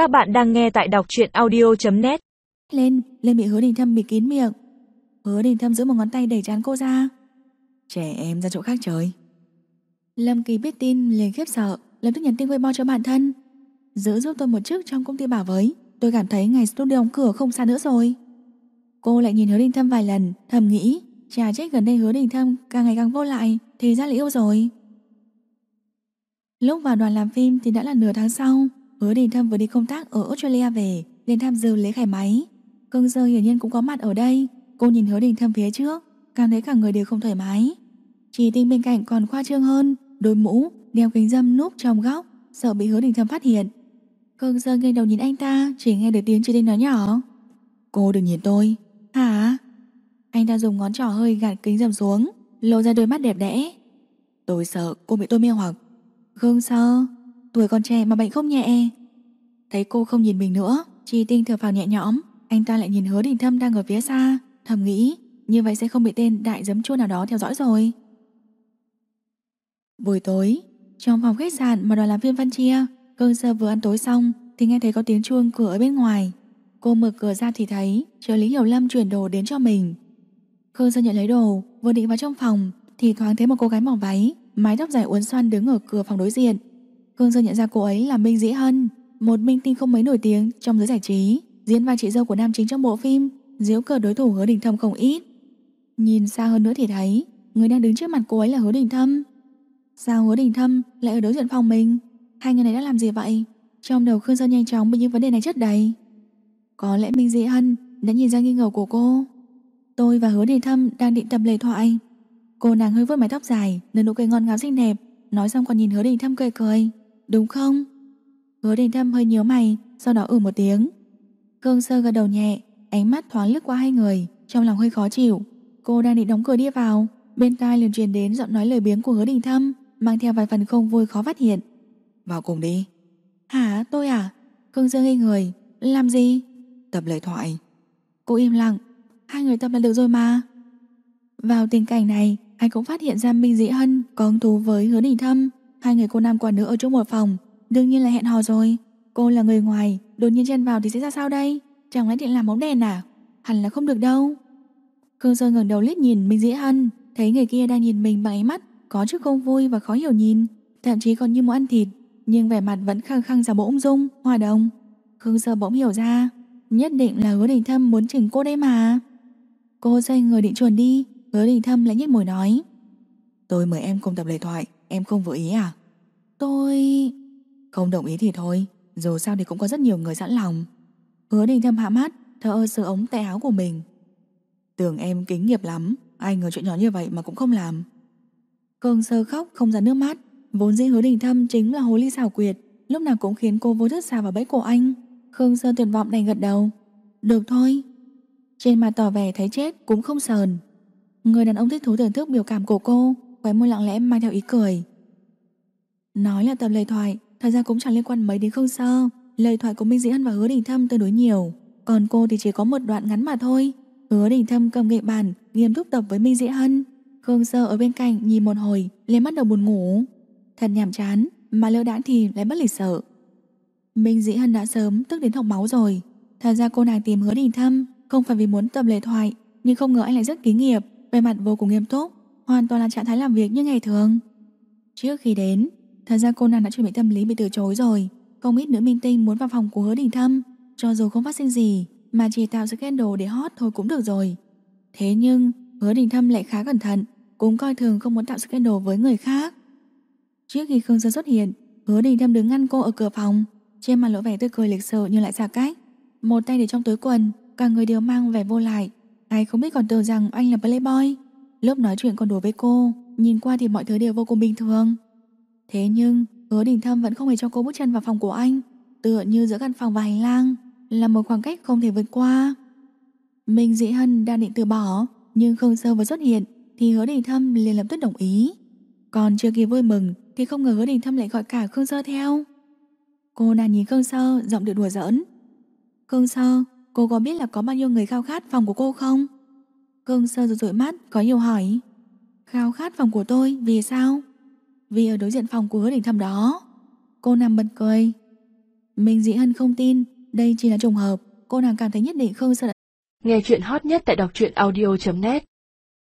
Các bạn đang nghe tại đọc truyện audio.net Lên, lên bị hứa đình thâm bị kín miệng. Hứa đình thâm giữ một ngón tay đẩy chán cô ra. Trẻ em ra chỗ khác trời Lâm Kỳ biết tin liền khiếp sợ Lập tức nhắn tin Weibo cho bản thân. Giữ giúp tôi một chức trong công ty bảo với Tôi cảm thấy ngày studio đóng cửa không xa nữa rồi. Cô lại nhìn hứa đình thâm vài lần Thầm nghĩ Chà trách gần đây hứa đình thâm càng ngày càng vô lại Thì ra là yêu rồi. Lúc vào đoàn làm phim thì đã là nửa tháng sau Hứa đình thâm vừa đi công tác ở Australia về liền tham dự lễ khai máy. Cưng dơ hiển nhiên cũng có mặt ở đây. Cô nhìn hứa đình thâm phía trước Càng thấy cả người đều không thoải mái. Chỉ tinh bên cạnh còn khoa trương hơn Đôi mũ, đeo kính dâm núp trong góc Sợ bị hứa đình thâm phát hiện. Cưng dơ nghiêng đầu nhìn anh ta Chỉ nghe được tiếng chỉ tinh nói nhỏ. Cô đừng nhìn tôi. Hả? Anh ta dùng ngón trỏ hơi gạt kính dâm xuống Lộ ra đôi mắt đẹp đẽ. Tôi sợ cô bị tôi mê hoặc. Khương sơ Tuổi còn trẻ mà bệnh không nhẹ. Thấy cô không nhìn mình nữa, Chi tinh thở phào nhẹ nhõm. Anh ta lại nhìn hứa đình thâm đang ở phía xa, Thầm nghĩ, như vậy sẽ không bị tên đại giấm chua nào đó theo dõi rồi. Buổi tối, Trong phòng khách sạn mà đoàn làm phim phân chia Cơn sơ vừa ăn tối xong Thì nghe thấy có tiếng chuông cửa ở bên ngoài. Cô mở cửa ra thì thấy trợ lý Hiểu Lâm chuyển đồ đến cho mình. Khương Sơ nhận lấy đồ, Vừa định vào trong phòng Thì thoáng thấy một cô gái mỏng váy, Mái tóc dài uốn xoăn đứng ở cửa phòng đối diện. Khương Sơ nhận ra cô ấy là Minh Dĩ Hân, Một minh tinh không mấy nổi tiếng trong giới giải trí, Diễn vai chị dâu của nam chính trong bộ phim, giễu cờ đối thủ hứa đình thâm không ít. Nhìn xa hơn nữa thì thấy, Người đang đứng trước mặt cô ấy là hứa đình thâm. Sao hứa đình thâm lại ở đối diện phòng mình? Hai người này đã làm gì vậy? Trong đầu Khương Sơn nhanh chóng bị những vấn đề này chất đầy. Có lẽ Minh Dĩ Hân Đã nhìn ra nghi ngờ của cô. Tôi và hứa đình thâm đang định tập lời thoại. Cô nàng hơi vuốt mái tóc dài, Nở nụ cười ngon ngào xinh đẹp, Nói xong còn nhìn hứa đình thâm cười cười. Đúng không? Hứa đình thâm hơi nhíu mày Sau đó ừ một tiếng. Khương Sơ gật đầu nhẹ Ánh mắt thoáng lướt qua hai người Trong lòng hơi khó chịu. Cô đang định đóng cửa đi vào Bên tai liền truyền đến giọng nói lời biếng của hứa đình thâm Mang theo vài phần không vui khó phát hiện. Vào cùng đi. Hả? Tôi à? Khương Sơ ngây người. Làm gì? Tập lời thoại. Cô im lặng. Hai người tập là được rồi mà. Vào tình cảnh này Anh cũng phát hiện ra Minh Dĩ Hân Có hứng thú với hứa đình thâm Hai người cô nam quả nữ ở chung một phòng Đương nhiên là hẹn hò rồi. Cô là người ngoài Đột nhiên chen vào thì sẽ ra sao đây? Chẳng lẽ định làm bóng đèn à? Hẳn là không được đâu. Khương Sơn ngẩng đầu liếc nhìn Minh Dĩ Hân Thấy người kia đang nhìn mình bằng ánh mắt Có chút không vui và khó hiểu nhìn. Thậm chí còn như muốn ăn thịt Nhưng vẻ mặt vẫn khăng khăng giả bộ ung dung, hòa đồng. Khương Sơn bỗng hiểu ra Nhất định là hứa đình thâm muốn chỉnh cô đây mà. Cô xoay người định chuồn đi Hứa đình thâm lại nhếch môi nói Tôi mời em cùng tập lời thoại, Em không vừa ý à? Tôi... Không đồng ý thì thôi, Dù sao thì cũng có rất nhiều người sẵn lòng. Hứa đình thâm hạ mắt Thở ơ sờ ống tay áo của mình. Tưởng em kính nghiệp lắm, Ai ngờ chuyện nhỏ như vậy mà cũng không làm. Cường sơ khóc, không ra nước mắt. Vốn dĩ hứa đình thâm chính là hồ ly xảo quyệt, Lúc nào cũng khiến cô vô thức xa vào bẫy của anh. Khương Sơ tuyệt vọng đành gật đầu. Được thôi. Trên mặt tỏ vẻ thấy chết, cũng không sờn. Người đàn ông thích thú thưởng thức biểu cảm của cô Khóe môi lặng lẽ mang theo ý cười. Nói là tập lời thoại, Thật ra cũng chẳng liên quan mấy đến Khương Sơ Lời thoại của Minh Dĩ Hân và Hứa Đình Thâm tương đối nhiều. Còn cô thì chỉ có một đoạn ngắn mà thôi. Hứa Đình Thâm cầm gậy bàn, Nghiêm túc tập với Minh Dĩ Hân. Khương Sơ ở bên cạnh nhìn một hồi, liền bắt đầu buồn ngủ. Thật nhàm chán, Mà lỡ đãng thì lại bất lịch sợ Minh Dĩ Hân đã sớm tức đến học máu rồi. Thật ra cô nàng tìm Hứa Đình Thâm Không phải vì muốn tập lời thoại, Nhưng không ngờ anh lại rất kính nghiệp Về mặt vô cùng nghiêm túc. Hoàn toàn là trạng thái làm việc như ngày thường. Trước khi đến, Thật ra cô nàng đã chuẩn bị tâm lý bị từ chối rồi. Không ít nữ minh tinh muốn vào phòng của hứa đình thâm, Cho dù không phát sinh gì, Mà chỉ tạo sự scandal để hot thôi cũng được rồi. Thế nhưng, hứa đình thâm lại khá cẩn thận, Cũng coi thường không muốn tạo sự scandal với người khác. Trước khi Khương Sơn xuất hiện, Hứa đình thâm đứng ngăn cô ở cửa phòng, Trên mặt lộ vẻ tươi cười lịch sự nhưng lại xa cách. Một tay để trong túi quần, Cả người đều mang vẻ vô lại. Ai không biết còn tưởng rằng anh là playboy. Lúc nói chuyện còn đùa với cô, Nhìn qua thì mọi thứ đều vô cùng bình thường. Thế nhưng, hứa đình thâm vẫn không hề cho cô bước chân vào phòng của anh, Tựa như giữa căn phòng và hành lang, Là một khoảng cách không thể vượt qua. Minh Dĩ Hân đang định từ bỏ, Nhưng Khương Sơ vừa xuất hiện Thì hứa đình thâm liền lập tức đồng ý. Còn chưa kịp vui mừng Thì không ngờ hứa đình thâm lại gọi cả Khương Sơ theo. Cô nàng nhìn Khương Sơ, Giọng điệu đùa giỡn. Khương Sơ, Cô có biết là có bao nhiêu người khao khát phòng của cô không? Cương Sơ rụt rụi mắt, Có nhiều hỏi. Khao khát phòng của tôi, vì sao? Vì ở đối diện phòng của hứa đỉnh thầm đó, Cô nằm bật cười. Mình Dĩ Hân không tin, Đây chỉ là trùng hợp, Cô nàng cảm thấy nhất định Khương Sơ đã Nghe chuyện hot nhất tại đọc truyện audio.net